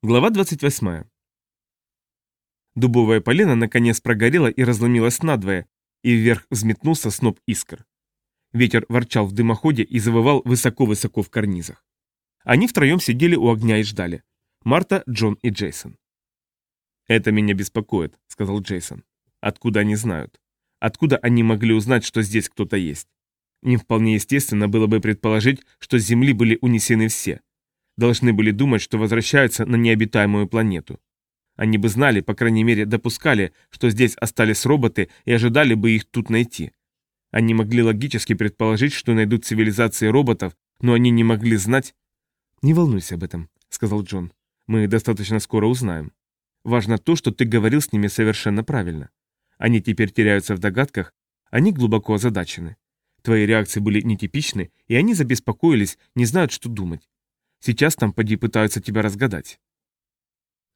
Глава 28. Дубовое полено наконец прогорело и разломилось надвое, и вверх взметнулся сноп искр. Ветер ворчал в дымоходе и завывал высоко-высоко в карнизах. Они втроем сидели у огня и ждали. Марта, Джон и Джейсон. «Это меня беспокоит», — сказал Джейсон. «Откуда они знают? Откуда они могли узнать, что здесь кто-то есть? Им вполне естественно было бы предположить, что с Земли были унесены все, должны были думать, что возвращаются на необитаемую планету. Они бы знали, по крайней мере, допускали, что здесь остались роботы и ожидали бы их тут найти. Они могли логически предположить, что найдут цивилизации роботов, но они не могли знать... «Не волнуйся об этом», — сказал Джон. «Мы достаточно скоро узнаем. Важно то, что ты говорил с ними совершенно правильно. Они теперь теряются в догадках, они глубоко озадачены. Твои реакции были нетипичны, и они забеспокоились, не знают, что думать. Сейчас там поди пытаются тебя разгадать».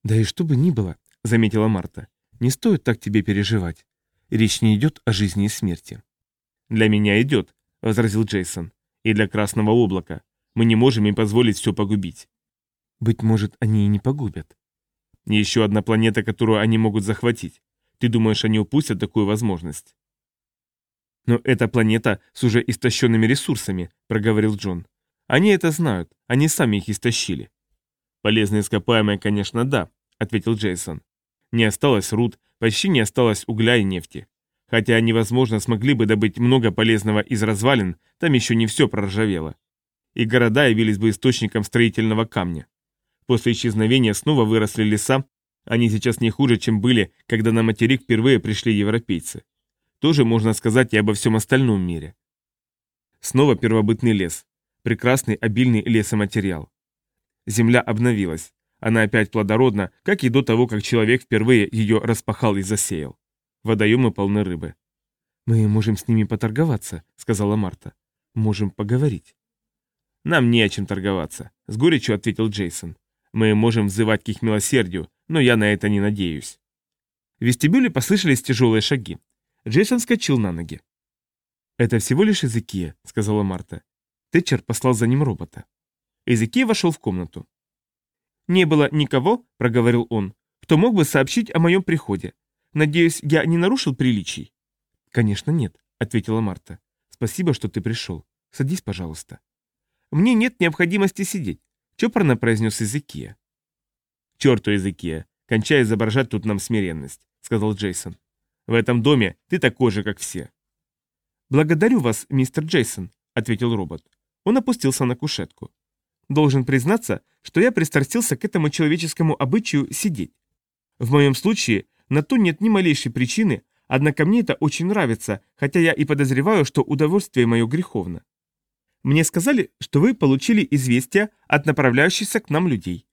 «Да и что бы ни было», — заметила Марта, — «не стоит так тебе переживать. Речь не идет о жизни и смерти». «Для меня идет», — возразил Джейсон. «И для Красного облака. Мы не можем им позволить все погубить». «Быть может, они и не погубят». «Еще одна планета, которую они могут захватить. Ты думаешь, они упустят такую возможность?» «Но эта планета с уже истощенными ресурсами», — проговорил Джон. Они это знают, они сами их истощили. Полезные ископаемые, конечно, да, ответил Джейсон. Не осталось руд, почти не осталось угля и нефти. Хотя они, возможно, смогли бы добыть много полезного из развалин, там еще не все проржавело. И города явились бы источником строительного камня. После исчезновения снова выросли леса, они сейчас не хуже, чем были, когда на материк впервые пришли европейцы. Тоже можно сказать и обо всем остальном мире. Снова первобытный лес прекрасный обильный лесоматериал. Земля обновилась. Она опять плодородна, как и до того, как человек впервые ее распахал и засеял. Водоемы полны рыбы. «Мы можем с ними поторговаться», — сказала Марта. «Можем поговорить». «Нам не о чем торговаться», — с горечью ответил Джейсон. «Мы можем взывать к их милосердию, но я на это не надеюсь». В вестибюле послышались тяжелые шаги. Джейсон вскочил на ноги. «Это всего лишь Эзекия», — сказала Марта. Тэтчер послал за ним робота. Эзекия вошел в комнату. «Не было никого», — проговорил он, — «кто мог бы сообщить о моем приходе. Надеюсь, я не нарушил приличий?» «Конечно нет», — ответила Марта. «Спасибо, что ты пришел. Садись, пожалуйста». «Мне нет необходимости сидеть», — чопорно произнес Эзекия. «Черту, Эзекия, кончай изображать тут нам смиренность», — сказал Джейсон. «В этом доме ты такой же, как все». «Благодарю вас, мистер Джейсон», — ответил робот. Он опустился на кушетку. Должен признаться, что я пристрастился к этому человеческому обычаю сидеть. В моем случае на то нет ни малейшей причины, однако мне это очень нравится, хотя я и подозреваю, что удовольствие мое греховно. Мне сказали, что вы получили известие от направляющихся к нам людей.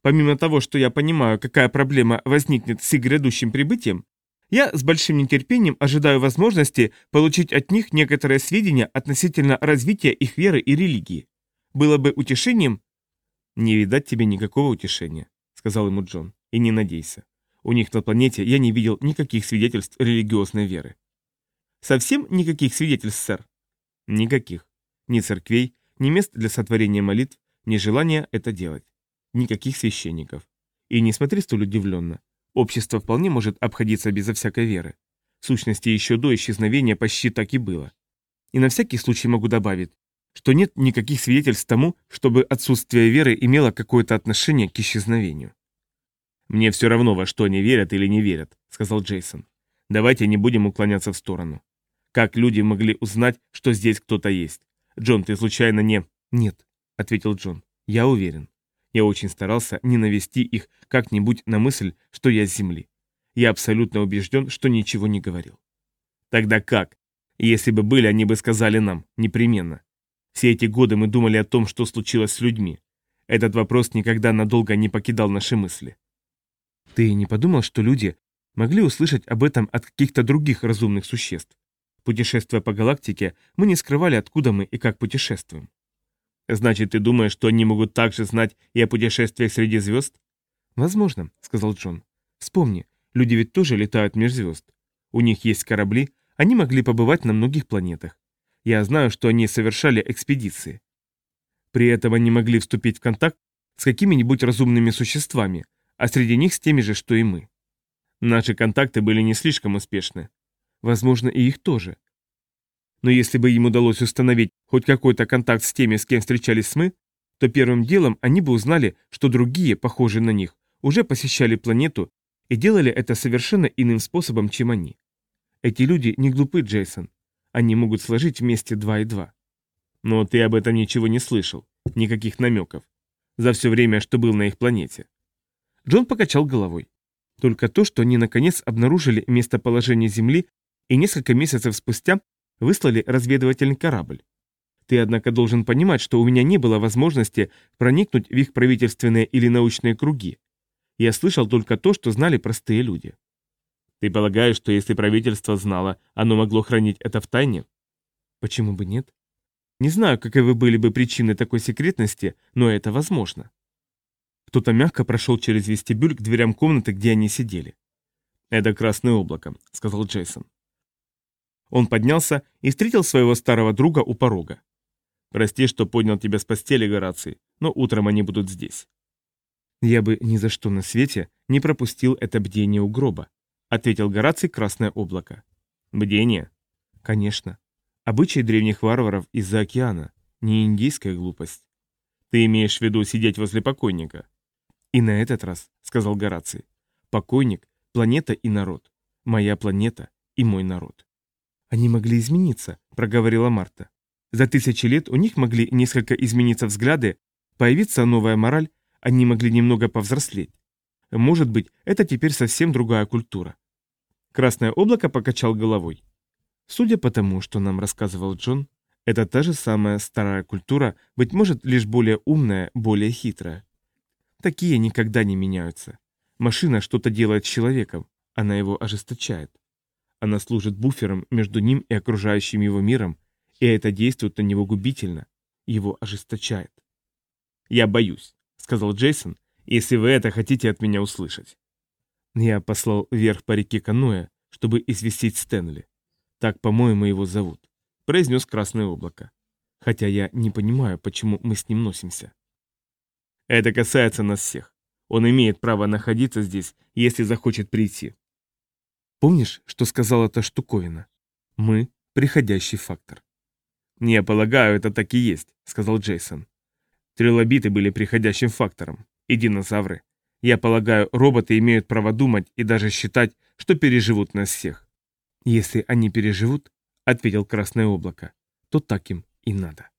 Помимо того, что я понимаю, какая проблема возникнет с их грядущим прибытием, я с большим нетерпением ожидаю возможности получить от них некоторые сведения относительно развития их веры и религии. Было бы утешением... «Не видать тебе никакого утешения», — сказал ему Джон, — «и не надейся. У них на планете я не видел никаких свидетельств религиозной веры». «Совсем никаких свидетельств, сэр?» «Никаких. Ни церквей, ни мест для сотворения молитв, ни желания это делать. Никаких священников. И не смотри столь удивленно. Общество вполне может обходиться безо всякой веры. В сущности, еще до исчезновения почти так и было. И на всякий случай могу добавить, что нет никаких свидетельств тому, чтобы отсутствие веры имело какое-то отношение к исчезновению. «Мне все равно, во что они верят или не верят», — сказал Джейсон. «Давайте не будем уклоняться в сторону. Как люди могли узнать, что здесь кто-то есть? Джон, ты случайно не...» «Нет», — ответил Джон. «Я уверен. Я очень старался не навести их как-нибудь на мысль, что я с Земли. Я абсолютно убежден, что ничего не говорил. Тогда как? Если бы были, они бы сказали нам, непременно. Все эти годы мы думали о том, что случилось с людьми. Этот вопрос никогда надолго не покидал наши мысли. Ты не подумал, что люди могли услышать об этом от каких-то других разумных существ? Путешествуя по галактике, мы не скрывали, откуда мы и как путешествуем. Значит, ты думаешь, что они могут также знать и о путешествиях среди звезд? Возможно, сказал Джон. Вспомни, люди ведь тоже летают меж звезд. У них есть корабли, они могли побывать на многих планетах. Я знаю, что они совершали экспедиции. При этом они могли вступить в контакт с какими-нибудь разумными существами, а среди них с теми же, что и мы. Наши контакты были не слишком успешны. Возможно, и их тоже. Но если бы им удалось установить хоть какой-то контакт с теми, с кем встречались мы, то первым делом они бы узнали, что другие, похожие на них, уже посещали планету и делали это совершенно иным способом, чем они. Эти люди не глупы, Джейсон. Они могут сложить вместе два и два. Но ты об этом ничего не слышал, никаких намеков. За все время, что был на их планете. Джон покачал головой. Только то, что они наконец обнаружили местоположение Земли и несколько месяцев спустя выслали разведывательный корабль. Ты, однако, должен понимать, что у меня не было возможности проникнуть в их правительственные или научные круги. Я слышал только то, что знали простые люди. Ты полагаешь, что если правительство знало, оно могло хранить это в тайне? Почему бы нет? Не знаю, каковы были бы причины такой секретности, но это возможно. Кто-то мягко прошел через вестибюль к дверям комнаты, где они сидели. «Это красное облако», — сказал Джейсон. Он поднялся и встретил своего старого друга у порога. «Прости, что поднял тебя с постели, Гораций, но утром они будут здесь». «Я бы ни за что на свете не пропустил это бдение у гроба», — ответил Гораций Красное облако. «Бдение?» «Конечно. Обычай древних варваров из-за океана, не индийская глупость». «Ты имеешь в виду сидеть возле покойника?» «И на этот раз», — сказал Гораций, — «покойник, планета и народ. Моя планета и мой народ». «Они могли измениться», — проговорила Марта. «За тысячи лет у них могли несколько измениться взгляды, появиться новая мораль, они могли немного повзрослеть. Может быть, это теперь совсем другая культура». Красное облако покачал головой. Судя по тому, что нам рассказывал Джон, это та же самая старая культура, быть может, лишь более умная, более хитрая. Такие никогда не меняются. Машина что-то делает с человеком, она его ожесточает. Она служит буфером между ним и окружающим его миром, и это действует на него губительно, его ожесточает. «Я боюсь», — сказал Джейсон, — «если вы это хотите от меня услышать». Я послал вверх по реке каноэ, чтобы известить Стэнли. Так, по-моему, его зовут, произнес Красное облако. Хотя я не понимаю, почему мы с ним носимся. Это касается нас всех. Он имеет право находиться здесь, если захочет прийти. Помнишь, что сказала эта штуковина? Мы — приходящий фактор. «Я полагаю, это так и есть», — сказал Джейсон. Трилобиты были приходящим фактором. И динозавры. Я полагаю, роботы имеют право думать и даже считать, что переживут нас всех. Если они переживут, — ответил Красное облако, — то так им и надо.